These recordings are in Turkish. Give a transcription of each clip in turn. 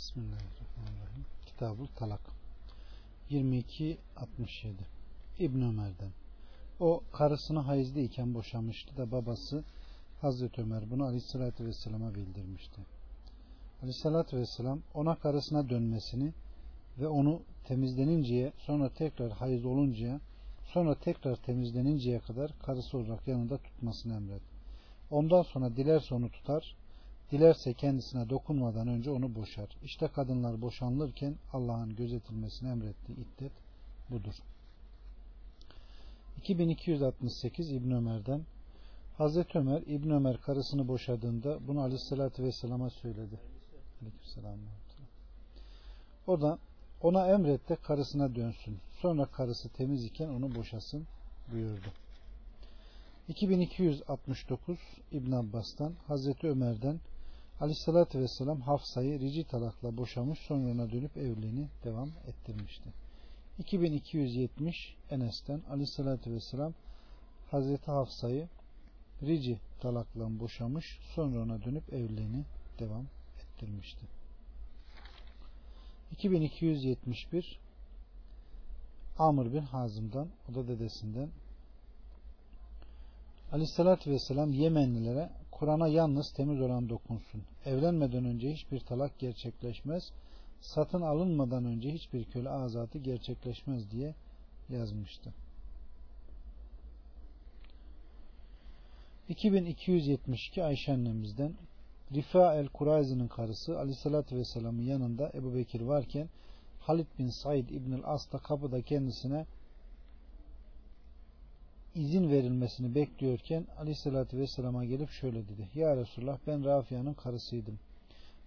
Bismillahirrahmanirrahim. Kitabul Talak 22-67 İbn Ömer'den O karısını hayızlıyken boşamıştı da babası Hazreti Ömer bunu Aleyhisselatü Vesselam'a bildirmişti. Aleyhisselatü Vesselam ona karısına dönmesini ve onu temizleninceye sonra tekrar hayız oluncaya sonra tekrar temizleninceye kadar karısı olarak yanında tutmasını emret. Ondan sonra dilerse onu tutar, dilerse kendisine dokunmadan önce onu boşar. İşte kadınlar boşanılırken Allah'ın gözetilmesini emrettiği iddet budur. 2268 İbn Ömer'den Hazreti Ömer İbn Ömer karısını boşadığında bunu Aleyhisselatü Vesselam'a söyledi. Aleykümselam. O da ona emret de karısına dönsün. Sonra karısı temiz iken onu boşasın buyurdu. 2269 İbn Abbas'tan Hazreti Ömer'den Aleyhisselatü Vesselam Hafsa'yı rici talakla boşamış sonra dönüp evliliğini devam ettirmişti. 2270 Enes'ten Aleyhisselatü Vesselam Hazreti Hafsa'yı rici talakla boşamış sonra ona dönüp evliliğini devam ettirmişti. 2271 Amr bin Hazım'dan o da dedesinden Aleyhissalatü Vesselam Yemenlilere Kur'an'a yalnız temiz olan dokunsun. Evlenmeden önce hiçbir talak gerçekleşmez. Satın alınmadan önce hiçbir köle azatı gerçekleşmez diye yazmıştı. 2272 Ayşe annemizden Rifa el-Kurayzi'nin karısı Aleyhisselatü Vesselam'ın yanında Ebu Bekir varken Halid bin Said İbnül As da kapıda kendisine izin verilmesini bekliyorken Aleyhisselatü Vesselam'a gelip şöyle dedi. Ya Resulullah ben Rafia'nın karısıydım.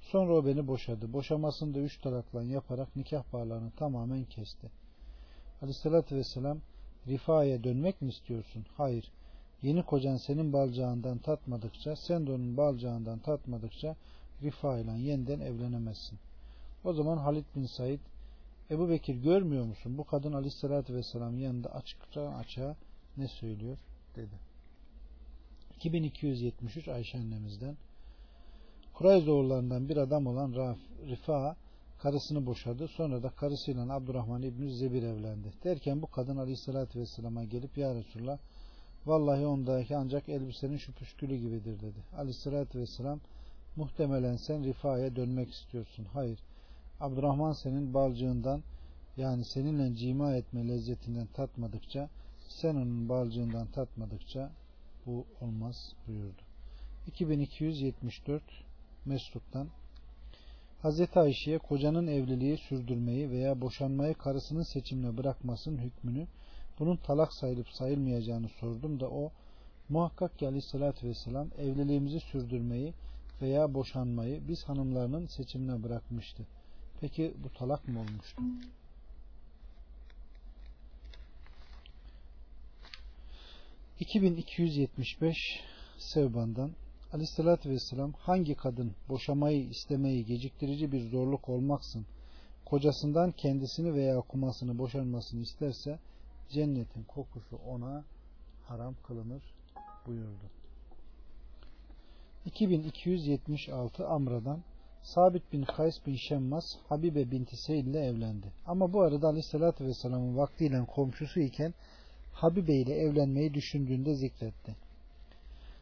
Sonra o beni boşadı. Boşamasını da üç talakla yaparak nikah bağlarını tamamen kesti. Aleyhisselatü Vesselam Rifa'ya dönmek mi istiyorsun? Hayır. Yeni kocan senin balcağından tatmadıkça, sen de onun balcağından tatmadıkça Rifa ile yeniden evlenemezsin. O zaman Halid bin Said Ebu Bekir görmüyor musun? Bu kadın aleyhissalatü vesselam yanında açıkça açığa ne söylüyor? dedi. 2273 Ayşe annemizden Kurayz oğullarından bir adam olan Raf, Rifa karısını boşadı. Sonra da karısıyla Abdurrahman İbni Zebir evlendi. Derken bu kadın aleyhissalatü vesselama gelip Ya Resulallah Vallahi ondaki ancak elbisenin şu püskülü gibidir dedi. Aleyhissalatü vesselam muhtemelen sen rifaya dönmek istiyorsun. Hayır. Abdurrahman senin balcığından yani seninle cima etme lezzetinden tatmadıkça sen onun balcığından tatmadıkça bu olmaz buyurdu. 2274 Mesruk'tan Hazreti Ayşe'ye kocanın evliliği sürdürmeyi veya boşanmayı karısının seçimine bırakmasının hükmünü bunun talak sayılıp sayılmayacağını sordum da o muhakkak ki aleyhissalatü vesselam evliliğimizi sürdürmeyi veya boşanmayı biz hanımlarının seçimine bırakmıştı. Peki bu talak mı olmuştu? ...2275 Sevban'dan Aleyhisselatü Vesselam hangi kadın boşamayı istemeyi geciktirici bir zorluk olmaksın kocasından kendisini veya kumasını boşanmasını isterse cennetin kokusu ona haram kılınır buyurdu. 2276 Amra'dan Sabit bin Kays bin Şemmas Habibe binti Seyyid ile evlendi. Ama bu arada Aleyhisselatü Vesselam'ın vaktiyle komşusu iken Habibe ile evlenmeyi düşündüğünde zikretti.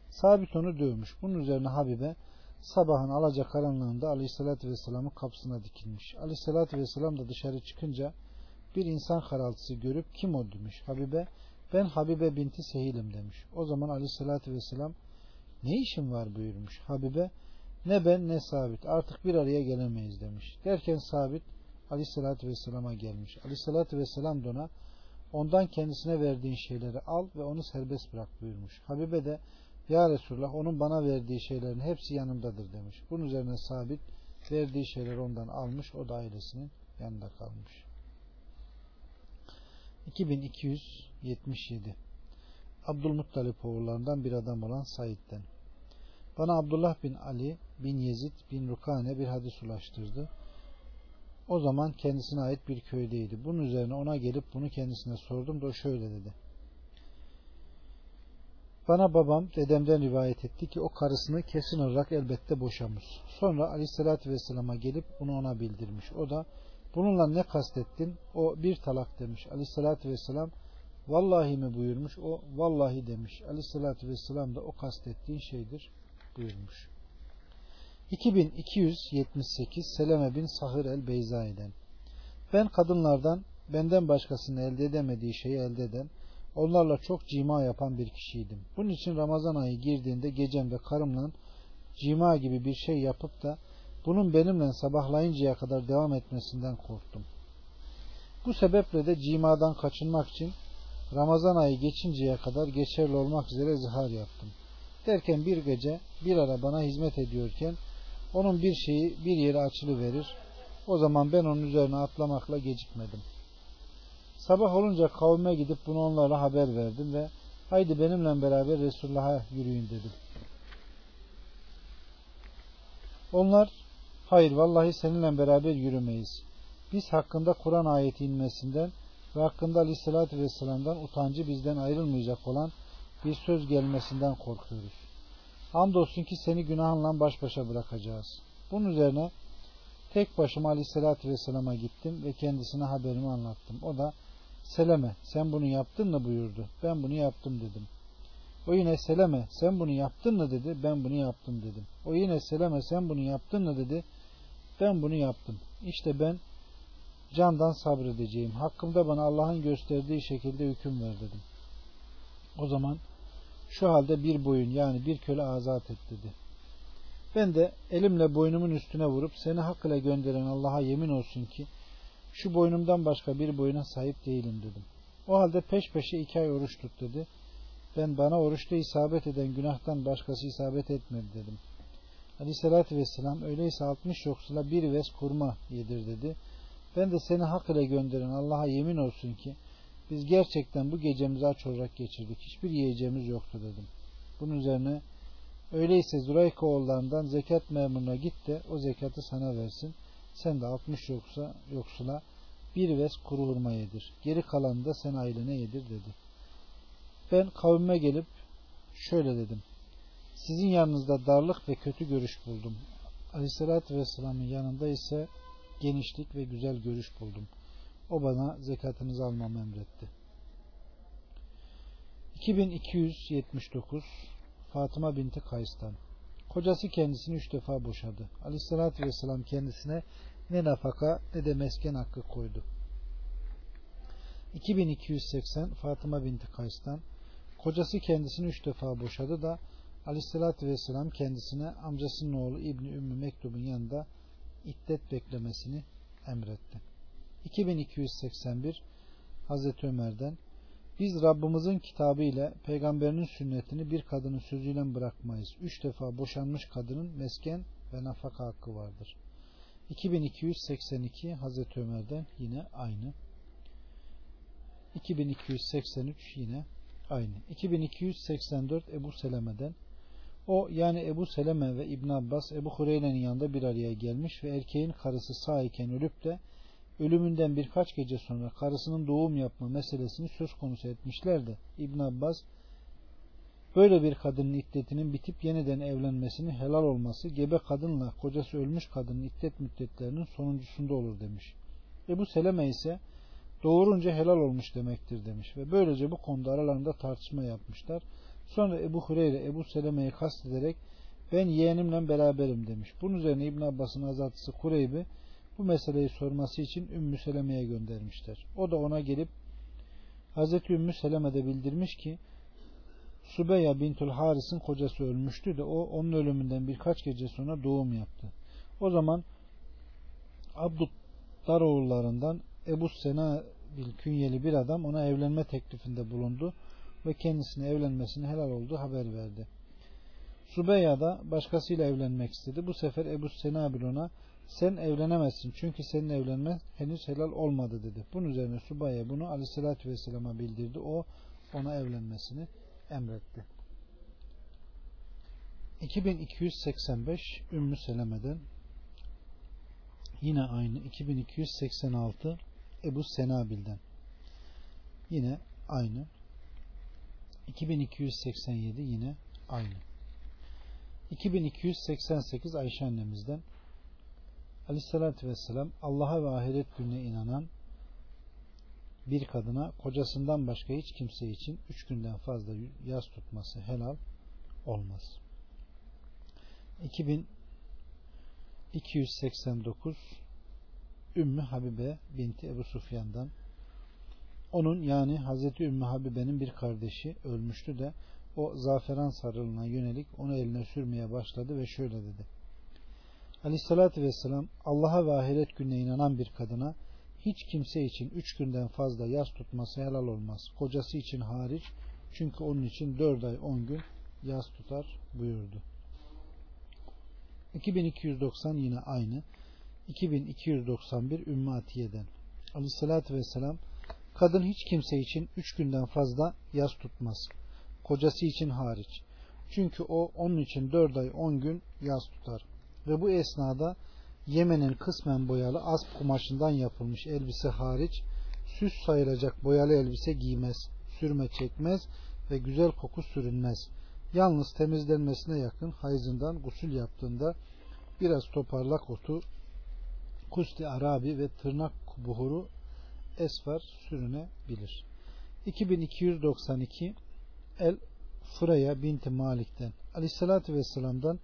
Sabit onu dövmüş. Bunun üzerine Habibe sabahın alacakaranlığında Aleyhisselatü Vesselam'ın kapısına dikilmiş. Aleyhisselatü Vesselam da dışarı çıkınca bir insan karaltısı görüp kim o demiş. Habibe ben Habibe binti Sehil'im demiş. O zaman aleyhissalatü vesselam ne işin var buyurmuş. Habibe ne ben ne sabit artık bir araya gelemeyiz demiş. Derken sabit aleyhissalatü vesselama gelmiş. Aleyhissalatü vesselam da ona ondan kendisine verdiğin şeyleri al ve onu serbest bırak buyurmuş. Habibe de ya Resulullah onun bana verdiği şeylerin hepsi yanımdadır demiş. Bunun üzerine sabit verdiği şeyleri ondan almış o da ailesinin yanında kalmış. 2277 Abdülmuttalip oğullarından bir adam olan Said'den bana Abdullah bin Ali bin Yezid bin Rukane bir hadis ulaştırdı. O zaman kendisine ait bir köydeydi. Bunun üzerine ona gelip bunu kendisine sordum da o şöyle dedi. Bana babam dedemden rivayet etti ki o karısını kesin olarak elbette boşamış. Sonra aleyhissalatü vesselama gelip bunu ona bildirmiş. O da bununla ne kastettin? O bir talak demiş. Aleyhissalatü vesselam vallahi mi buyurmuş? O vallahi demiş. Aleyhissalatü vesselam da o kastettiğin şeydir buyurmuş. 2278 Seleme bin Sahır el Beyzai'den Ben kadınlardan benden başkasını elde edemediği şeyi elde eden onlarla çok cima yapan bir kişiydim. Bunun için Ramazan ayı girdiğinde gecemde karımla cima gibi bir şey yapıp da bunun benimle sabahlayıncaya kadar devam etmesinden korktum. Bu sebeple de cimadan kaçınmak için Ramazan ayı geçinceye kadar geçerli olmak üzere zihar yaptım. Derken bir gece bir ara bana hizmet ediyorken onun bir şeyi bir yere açılı verir. O zaman ben onun üzerine atlamakla gecikmedim. Sabah olunca kavme gidip bunu onlara haber verdim ve haydi benimle beraber Resulullah'a yürüyün dedim. Onlar hayır vallahi seninle beraber yürümeyiz. Biz hakkında Kur'an ayeti inmesinden ve hakkında aleyhissalatü vesselam'dan utancı bizden ayrılmayacak olan bir söz gelmesinden korkuyoruz. Hamdolsun ki seni günahınla baş başa bırakacağız. Bunun üzerine tek başıma aleyhissalatü vesselama gittim ve kendisine haberimi anlattım. O da Seleme sen bunu yaptın mı buyurdu. Ben bunu yaptım dedim. O yine Seleme sen bunu yaptın mı dedi. Ben bunu yaptım dedim. O yine Seleme sen bunu yaptın mı dedi. Ben bunu yaptım. İşte ben candan sabredeceğim. Hakkımda bana Allah'ın gösterdiği şekilde hüküm ver dedim. O zaman şu halde bir boyun yani bir köle azat et dedi. Ben de elimle boynumun üstüne vurup seni hak ile gönderen Allah'a yemin olsun ki şu boynumdan başka bir boyuna sahip değilim dedim. O halde peş peşe iki ay oruç tut dedi. Ben bana oruçta isabet eden günahtan başkası isabet etmedi dedim. Aleyhissalatü vesselam öyleyse 60 yoksula bir ves kurma yedir dedi. Ben de seni hak ile gönderen Allah'a yemin olsun ki biz gerçekten bu gecemizi aç olarak geçirdik. Hiçbir yiyeceğimiz yoktu dedim. Bunun üzerine öyleyse Zurayka oğullarından zekat memuruna git de o zekatı sana versin. Sen de 60 yoksa yoksula bir ves kuru hurma yedir. Geri kalanı da sen ailene yedir dedi. Ben kavime gelip şöyle dedim. Sizin yanınızda darlık ve kötü görüş buldum. Aleyhissalatü Vesselam'ın yanında ise genişlik ve güzel görüş buldum. O bana zekatınızı almamı emretti. 2279 Fatıma binti Kays'tan Kocası kendisini üç defa boşadı. Aleyhissalatü vesselam kendisine ne nafaka ne de mesken hakkı koydu. 2280 Fatıma binti Kays'tan Kocası kendisini üç defa boşadı da Aleyhissalatü vesselam kendisine amcasının oğlu İbni Ümmü Mektub'un yanında iddet beklemesini emretti. 2281 Hazreti Ömer'den biz Rabbimizin kitabı ile peygamberinin sünnetini bir kadının sözüyle bırakmayız. Üç defa boşanmış kadının mesken ve nafaka hakkı vardır. 2282 Hazreti Ömer'den yine aynı. 2283 yine aynı. 2284 Ebu Seleme'den o yani Ebu Seleme ve İbn Abbas Ebu Hureyre'nin yanında bir araya gelmiş ve erkeğin karısı sağ iken ölüp de ölümünden birkaç gece sonra karısının doğum yapma meselesini söz konusu etmişlerdi. İbn Abbas böyle bir kadının iddetinin bitip yeniden evlenmesini helal olması gebe kadınla kocası ölmüş kadının iddet müddetlerinin sonuncusunda olur demiş. Ebu Seleme ise doğurunca helal olmuş demektir demiş ve böylece bu konuda aralarında tartışma yapmışlar. Sonra Ebu Hureyre Ebu Seleme'yi kastederek ben yeğenimle beraberim demiş. Bunun üzerine İbn Abbas'ın azatlısı Kureybi bu meseleyi sorması için Ümmü Seleme'ye göndermişler. O da ona gelip Hazreti Ümmü Seleme de bildirmiş ki Subeya Bintul Haris'in kocası ölmüştü de o onun ölümünden birkaç gece sonra doğum yaptı. O zaman Abdut Daroğullarından Ebu Sena bil künyeli bir adam ona evlenme teklifinde bulundu ve kendisine evlenmesini helal olduğu haber verdi. Subeya da başkasıyla evlenmek istedi. Bu sefer Ebu Senabil ona sen evlenemezsin çünkü senin evlenme henüz helal olmadı dedi. Bunun üzerine Subaya bunu aleyhissalatü vesselama bildirdi. O ona evlenmesini emretti. 2285 Ümmü Seleme'den yine aynı 2286 Ebu Senabil'den yine aynı 2287 yine aynı. 2288 Ayşe annemizden Aleyhisselatü Vesselam Allah'a ve ahiret gününe inanan bir kadına kocasından başka hiç kimse için üç günden fazla yaz tutması helal olmaz. 2289 Ümmü Habibe binti Ebu Sufyan'dan onun yani Hazreti Ümmü Habibe'nin bir kardeşi ölmüştü de o zaferan sarılığına yönelik onu eline sürmeye başladı ve şöyle dedi. Aleyhissalatü vesselam Allah'a ve ahiret gününe inanan bir kadına hiç kimse için üç günden fazla yaz tutması helal olmaz. Kocası için hariç çünkü onun için dört ay on gün yaz tutar buyurdu. 2290 yine aynı. 2291 Ümmü Atiye'den. Aleyhissalatü vesselam kadın hiç kimse için üç günden fazla yaz tutmaz. Kocası için hariç. Çünkü o onun için dört ay on gün yaz tutar. Ve bu esnada Yemen'in kısmen boyalı asp kumaşından yapılmış elbise hariç süs sayılacak boyalı elbise giymez, sürme çekmez ve güzel koku sürünmez. Yalnız temizlenmesine yakın hayızından gusül yaptığında biraz toparlak otu, kusti arabi ve tırnak buhuru esfar sürünebilir. 2292 El Furaya binti Malik'ten Aleyhisselatü Vesselam'dan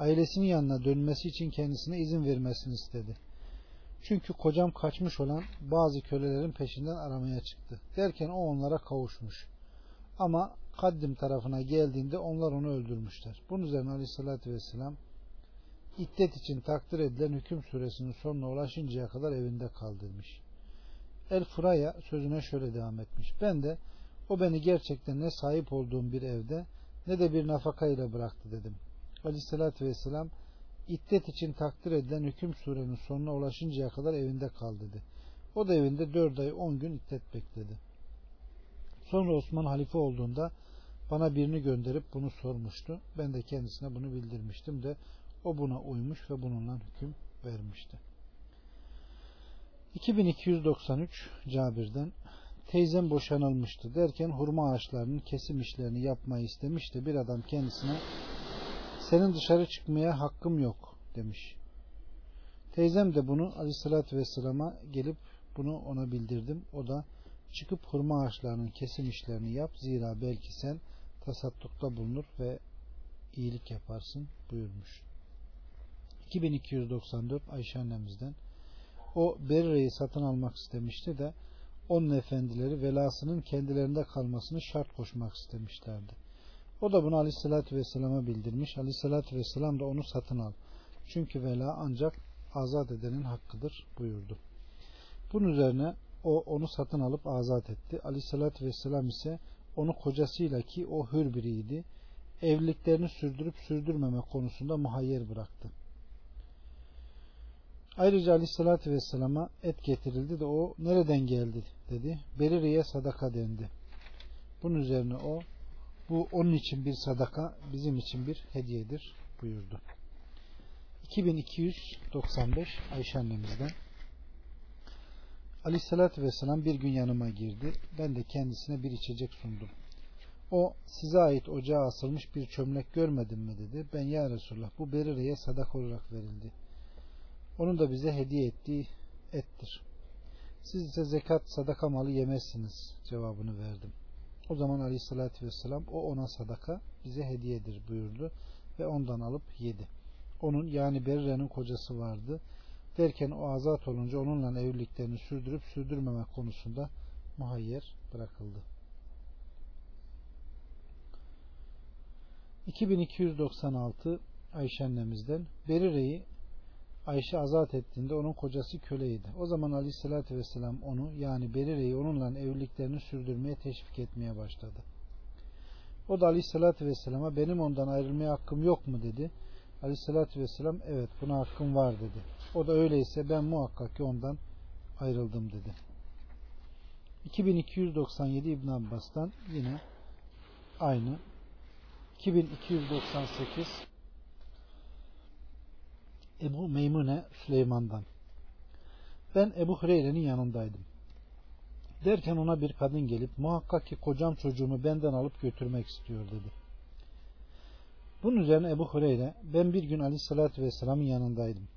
ailesinin yanına dönmesi için kendisine izin vermesini istedi. Çünkü kocam kaçmış olan bazı kölelerin peşinden aramaya çıktı. Derken o onlara kavuşmuş. Ama Kaddim tarafına geldiğinde onlar onu öldürmüşler. Bunun üzerine Aleyhisselatü Vesselam iddet için takdir edilen hüküm suresinin sonuna ulaşıncaya kadar evinde kal demiş. El Furaya sözüne şöyle devam etmiş. Ben de o beni gerçekten ne sahip olduğum bir evde ne de bir nafaka ile bıraktı dedim. Aleyhissalatü vesselam iddet için takdir edilen hüküm surenin sonuna ulaşıncaya kadar evinde kal dedi. O da evinde dört ay on gün iddet bekledi. Sonra Osman halife olduğunda bana birini gönderip bunu sormuştu. Ben de kendisine bunu bildirmiştim de o buna uymuş ve bununla hüküm vermişti. 2293 Cabir'den teyzem boşanılmıştı derken hurma ağaçlarının kesim işlerini yapmayı istemişti. Bir adam kendisine senin dışarı çıkmaya hakkım yok demiş. Teyzem de bunu aleyhissalatü vesselama gelip bunu ona bildirdim. O da çıkıp hurma ağaçlarının kesim işlerini yap zira belki sen tasattukta bulunur ve iyilik yaparsın buyurmuş. 2294 Ayşe annemizden o Berre'yi satın almak istemişti de onun efendileri velasının kendilerinde kalmasını şart koşmak istemişlerdi. O da bunu aleyhissalatü vesselama bildirmiş. Aleyhissalatü vesselam da onu satın al. Çünkü vela ancak azat edenin hakkıdır buyurdu. Bunun üzerine o onu satın alıp azat etti. Aleyhissalatü vesselam ise onu kocasıyla ki o hür biriydi. Evliliklerini sürdürüp sürdürmeme konusunda muhayyer bıraktı. Ayrıca aleyhissalatü vesselama et getirildi de o nereden geldi dedi. Berire'ye sadaka dendi. Bunun üzerine o bu onun için bir sadaka bizim için bir hediyedir buyurdu. 2295 Ayşe annemizden Aleyhissalatü vesselam bir gün yanıma girdi. Ben de kendisine bir içecek sundum. O size ait ocağa asılmış bir çömlek görmedin mi dedi. Ben ya Resulullah bu Berire'ye sadaka olarak verildi. Onun da bize hediye ettiği ettir. Siz ise zekat sadaka malı yemezsiniz cevabını verdim. O zaman aleyhissalatü vesselam o ona sadaka bize hediyedir buyurdu ve ondan alıp yedi. Onun yani Berre'nin kocası vardı. Derken o azat olunca onunla evliliklerini sürdürüp sürdürmeme konusunda muhayyer bırakıldı. 2296 Ayşe annemizden Berire'yi Ayşe azat ettiğinde onun kocası köleydi. O zaman aleyhissalatü vesselam onu yani Berire'yi onunla evliliklerini sürdürmeye teşvik etmeye başladı. O da aleyhissalatü vesselama benim ondan ayrılmaya hakkım yok mu dedi. Aleyhissalatü vesselam evet buna hakkım var dedi. O da öyleyse ben muhakkak ki ondan ayrıldım dedi. 2297 İbn Abbas'tan yine aynı 2298 Ebu Meymune Süleyman'dan. Ben Ebu Hureyre'nin yanındaydım. Derken ona bir kadın gelip muhakkak ki kocam çocuğumu benden alıp götürmek istiyor dedi. Bunun üzerine Ebu Hureyre ben bir gün aleyhissalatü vesselamın yanındaydım.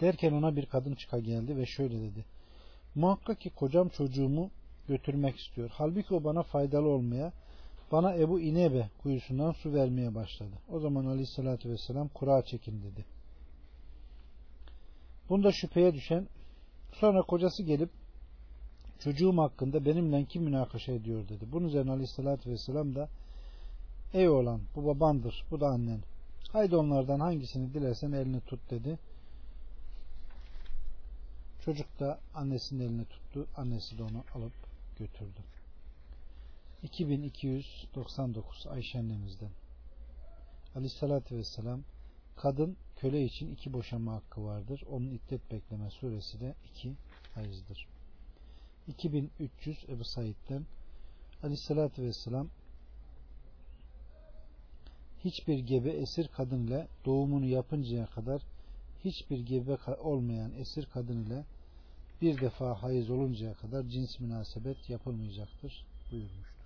Derken ona bir kadın çıka geldi ve şöyle dedi. Muhakkak ki kocam çocuğumu götürmek istiyor. Halbuki o bana faydalı olmaya, bana Ebu İnebe kuyusundan su vermeye başladı. O zaman aleyhissalatü vesselam kura çekin dedi. Bunda şüpheye düşen sonra kocası gelip çocuğum hakkında benimle kim münakaşa ediyor dedi. Bunun üzerine aleyhissalatü vesselam da ey oğlan bu babandır bu da annen. Haydi onlardan hangisini dilersen elini tut dedi. Çocuk da annesinin elini tuttu. Annesi de onu alıp götürdü. 2299 Ayşe annemizden Aleyhissalatü Vesselam kadın köle için iki boşama hakkı vardır. Onun iddet bekleme süresi de iki ayızdır. 2300 Ebu Said'den Aleyhissalatü Vesselam hiçbir gebe esir kadın ile doğumunu yapıncaya kadar hiçbir gebe olmayan esir kadın ile bir defa hayız oluncaya kadar cins münasebet yapılmayacaktır buyurmuştur.